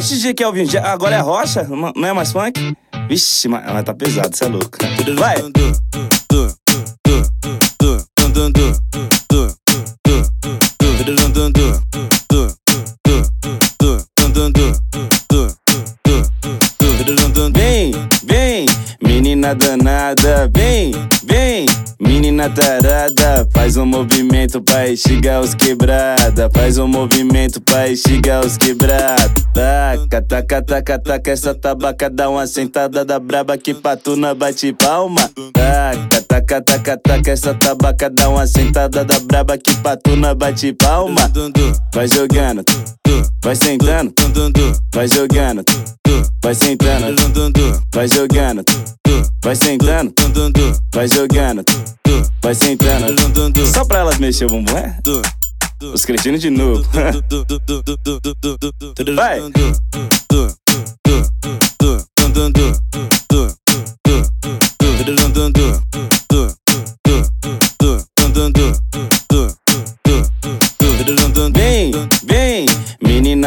Oxe, DJ Kelvin, agora é rocha? Não é mais funk? Vixe, mas, mas tá pesado, cê é louco. Vai! Vem, vem, menina danada, vem, menina tarada, faz um movimento pra instigar os quebrada, faz um movimento pra instigar os quebrada. Taca, taca, taca, taca, essa tabaca dá uma sentada da braba que patuna bate palma. Taca, taca, taca, taca, essa tabaca dá uma sentada da braba que patuna bate palma. Vai jogando, vai sentando, vai jogando, vai sentando, vai jogando, vai sentando, vai jogando, vai sentando. Só pra elas mexer o bumbum, é? Os cretinos de novo. Vai!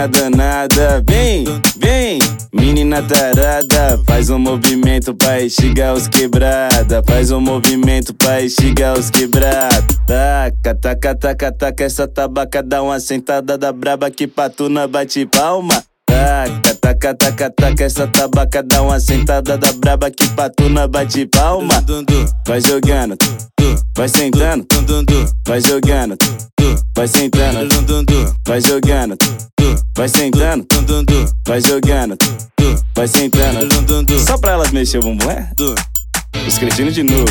Menina danada, vem, vem, menina tarada, faz um movimento pra instigar os quebrada, faz um movimento pra instigar os quebrada. Taca, taca, taca, taca, essa tabaca dá uma sentada da braba que patuna bate palma. Taca, taca, taca, taca, essa tabaca dá uma sentada da braba que patuna bate palma. Vai jogando, vai sentando, vai jogando, vai sentando, vai jogando, vai sentando, vai jogando, vai sentando. Só pra elas mexer o bumbum, é? Os cretinos de novo.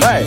Vai!